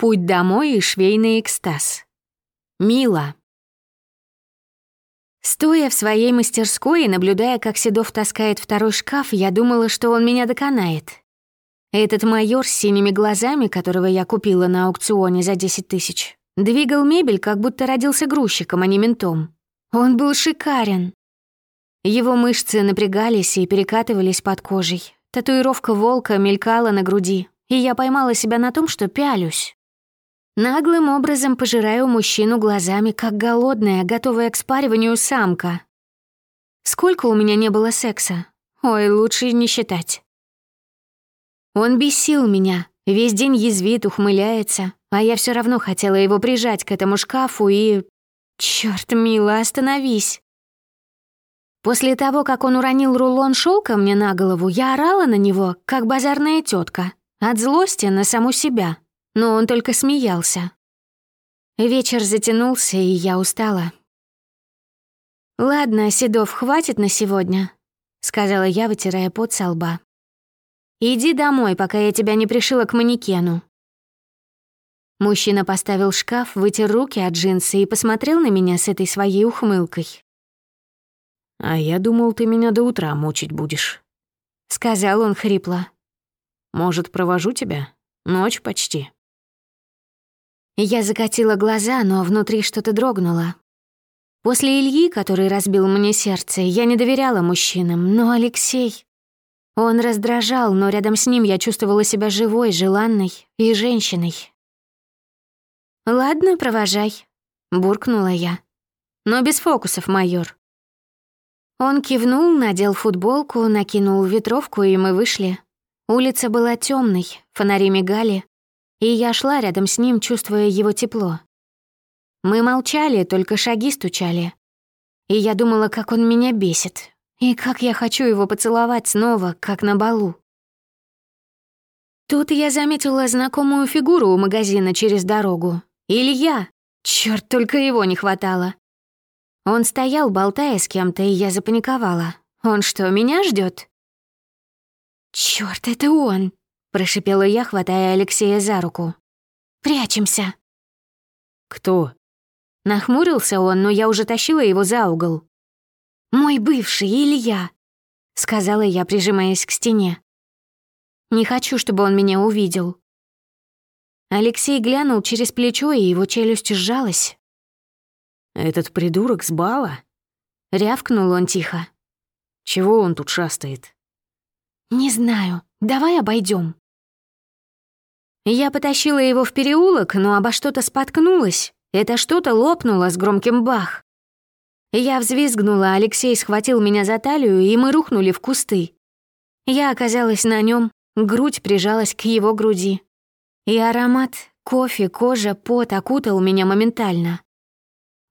Путь домой и швейный экстаз. Мила. Стоя в своей мастерской и наблюдая, как Седов таскает второй шкаф, я думала, что он меня доконает. Этот майор с синими глазами, которого я купила на аукционе за 10 тысяч, двигал мебель, как будто родился грузчиком, а не ментом. Он был шикарен. Его мышцы напрягались и перекатывались под кожей. Татуировка волка мелькала на груди, и я поймала себя на том, что пялюсь. Наглым образом пожираю мужчину глазами, как голодная, готовая к спариванию самка. Сколько у меня не было секса? Ой, лучше не считать. Он бесил меня, весь день язвит, ухмыляется, а я все равно хотела его прижать к этому шкафу и... Черт, мила, остановись. После того, как он уронил рулон шелка мне на голову, я орала на него, как базарная тетка, от злости на саму себя но он только смеялся. Вечер затянулся, и я устала. «Ладно, Седов, хватит на сегодня», — сказала я, вытирая пот со лба. «Иди домой, пока я тебя не пришила к манекену». Мужчина поставил шкаф, вытер руки от джинсы и посмотрел на меня с этой своей ухмылкой. «А я думал, ты меня до утра мучить будешь», — сказал он хрипло. «Может, провожу тебя? Ночь почти». Я закатила глаза, но внутри что-то дрогнуло. После Ильи, который разбил мне сердце, я не доверяла мужчинам, но Алексей... Он раздражал, но рядом с ним я чувствовала себя живой, желанной и женщиной. «Ладно, провожай», — буркнула я. «Но без фокусов, майор». Он кивнул, надел футболку, накинул ветровку, и мы вышли. Улица была темной, фонари мигали, и я шла рядом с ним, чувствуя его тепло. Мы молчали, только шаги стучали. И я думала, как он меня бесит, и как я хочу его поцеловать снова, как на балу. Тут я заметила знакомую фигуру у магазина через дорогу. Илья! Чёрт, только его не хватало. Он стоял, болтая с кем-то, и я запаниковала. Он что, меня ждет? Чёрт, это он! Прошипела я, хватая Алексея за руку. «Прячемся!» «Кто?» Нахмурился он, но я уже тащила его за угол. «Мой бывший Илья», — сказала я, прижимаясь к стене. «Не хочу, чтобы он меня увидел». Алексей глянул через плечо, и его челюсть сжалась. «Этот придурок с бала?» — рявкнул он тихо. «Чего он тут шастает?» «Не знаю. Давай обойдем. Я потащила его в переулок, но обо что-то споткнулась. Это что-то лопнуло с громким бах. Я взвизгнула, Алексей схватил меня за талию, и мы рухнули в кусты. Я оказалась на нем, грудь прижалась к его груди. И аромат, кофе, кожа, пот окутал меня моментально.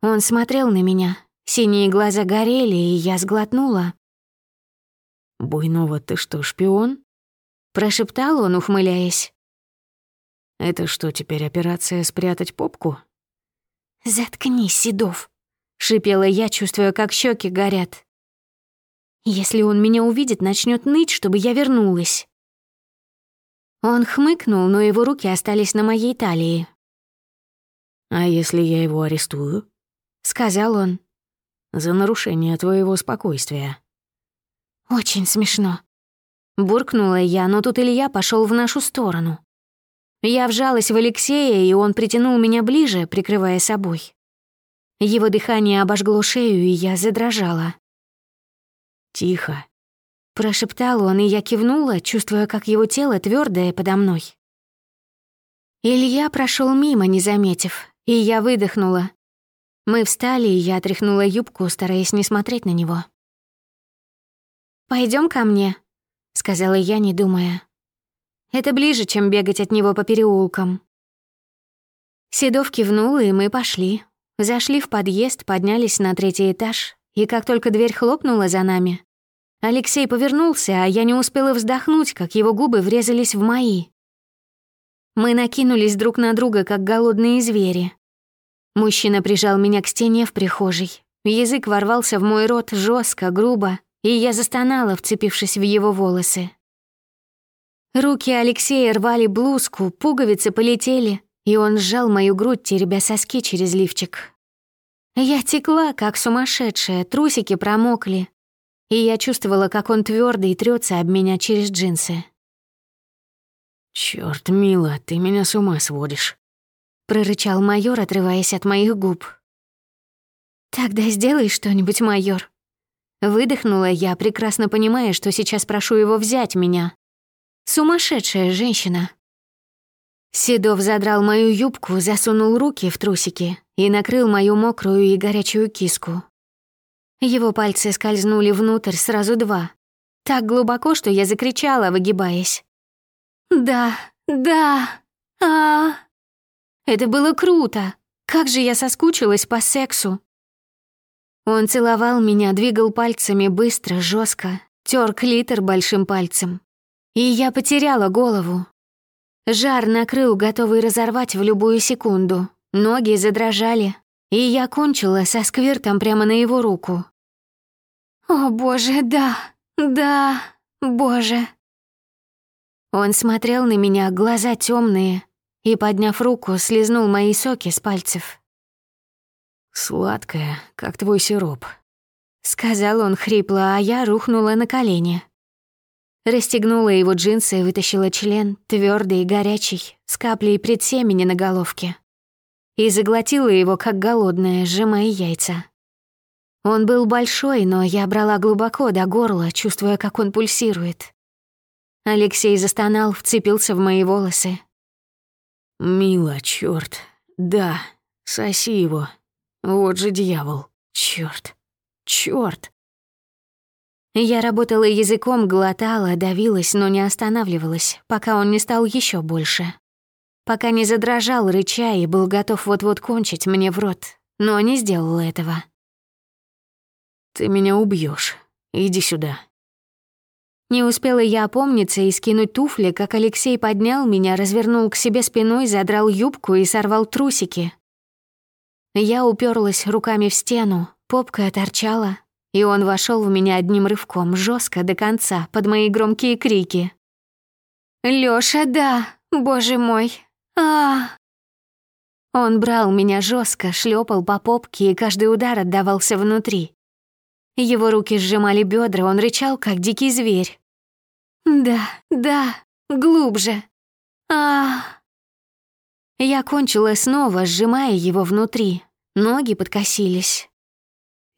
Он смотрел на меня, синие глаза горели, и я сглотнула. «Буйнова, ты что, шпион?» Прошептал он, ухмыляясь. Это что, теперь операция «спрятать попку»?» «Заткнись, Седов», — шипела я, чувствуя, как щеки горят. «Если он меня увидит, начнет ныть, чтобы я вернулась». Он хмыкнул, но его руки остались на моей талии. «А если я его арестую?» — сказал он. «За нарушение твоего спокойствия». «Очень смешно». Буркнула я, но тут Илья пошел в нашу сторону. Я вжалась в Алексея, и он притянул меня ближе, прикрывая собой. Его дыхание обожгло шею, и я задрожала. «Тихо», — прошептал он, и я кивнула, чувствуя, как его тело твердое подо мной. Илья прошел мимо, не заметив, и я выдохнула. Мы встали, и я отряхнула юбку, стараясь не смотреть на него. Пойдем ко мне», — сказала я, не думая. Это ближе, чем бегать от него по переулкам. Седов кивнул, и мы пошли. Зашли в подъезд, поднялись на третий этаж, и как только дверь хлопнула за нами, Алексей повернулся, а я не успела вздохнуть, как его губы врезались в мои. Мы накинулись друг на друга, как голодные звери. Мужчина прижал меня к стене в прихожей. Язык ворвался в мой рот жестко, грубо, и я застонала, вцепившись в его волосы. Руки Алексея рвали блузку, пуговицы полетели, и он сжал мою грудь, теребя соски через лифчик. Я текла, как сумасшедшая, трусики промокли, и я чувствовала, как он твердый трется об меня через джинсы. Черт, мила, ты меня с ума сводишь», — прорычал майор, отрываясь от моих губ. «Тогда сделай что-нибудь, майор». Выдохнула я, прекрасно понимая, что сейчас прошу его взять меня. Сумасшедшая женщина. Седов задрал мою юбку, засунул руки в трусики и накрыл мою мокрую и горячую киску. Его пальцы скользнули внутрь сразу два. Так глубоко, что я закричала, выгибаясь. «Да, да, а, Это было круто! Как же я соскучилась по сексу!» Он целовал меня, двигал пальцами быстро, жестко, тер клитор большим пальцем. И я потеряла голову. Жар накрыл, готовый разорвать в любую секунду. Ноги задрожали, и я кончила со сквертом прямо на его руку. «О, боже, да, да, боже!» Он смотрел на меня, глаза темные, и, подняв руку, слезнул мои соки с пальцев. «Сладкая, как твой сироп», — сказал он хрипло, а я рухнула на колени. Расстегнула его джинсы и вытащила член, твердый и горячий, с каплей предсемени на головке. И заглотила его, как голодная, сжимая яйца. Он был большой, но я брала глубоко до горла, чувствуя, как он пульсирует. Алексей застонал, вцепился в мои волосы. «Мила, чёрт, да, соси его. Вот же дьявол, чёрт, чёрт». Я работала языком, глотала, давилась, но не останавливалась, пока он не стал еще больше. Пока не задрожал, рыча, и был готов вот-вот кончить мне в рот, но не сделал этого. «Ты меня убьешь. Иди сюда». Не успела я опомниться и скинуть туфли, как Алексей поднял меня, развернул к себе спиной, задрал юбку и сорвал трусики. Я уперлась руками в стену, попка торчала, и он вошел в меня одним рывком, жестко до конца, под мои громкие крики. «Лёша, да, боже мой, а, Он брал меня жестко, шлепал по попке, и каждый удар отдавался внутри. Его руки сжимали бедра, он рычал, как дикий зверь. «Да, да, глубже. а Я кончила снова, сжимая его внутри. Ноги подкосились.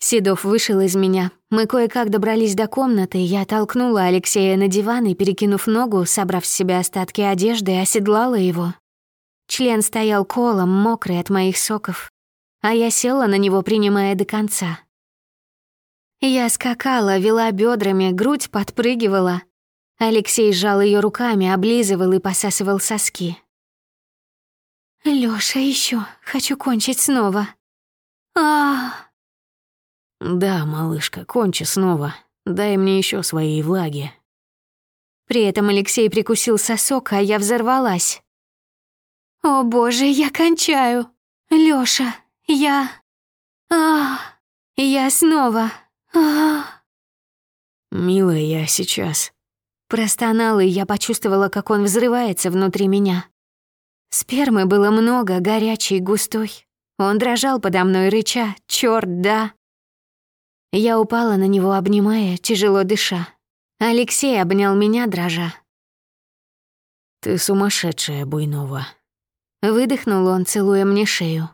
Седов вышел из меня. Мы кое-как добрались до комнаты, я толкнула Алексея на диван и, перекинув ногу, собрав с себя остатки одежды, оседлала его. Член стоял колом, мокрый от моих соков, а я села на него, принимая до конца. Я скакала, вела бедрами, грудь подпрыгивала. Алексей сжал ее руками, облизывал и посасывал соски. Лёша, еще хочу кончить снова. А, «Да, малышка, кончи снова. Дай мне еще своей влаги». При этом Алексей прикусил сосок, а я взорвалась. «О боже, я кончаю! Лёша, я... а, Я снова... а, «Милая, я сейчас...» Простонал, и я почувствовала, как он взрывается внутри меня. Спермы было много, горячей, густой. Он дрожал подо мной, рыча «Чёрт, да!» Я упала на него, обнимая, тяжело дыша. Алексей обнял меня, дрожа. «Ты сумасшедшая, Буйнова». Выдохнул он, целуя мне шею.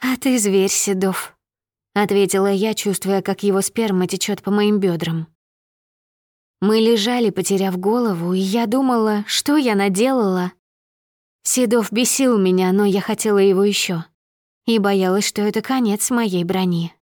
«А ты зверь, Седов», — ответила я, чувствуя, как его сперма течет по моим бедрам. Мы лежали, потеряв голову, и я думала, что я наделала. Седов бесил меня, но я хотела его еще и боялась, что это конец моей брони.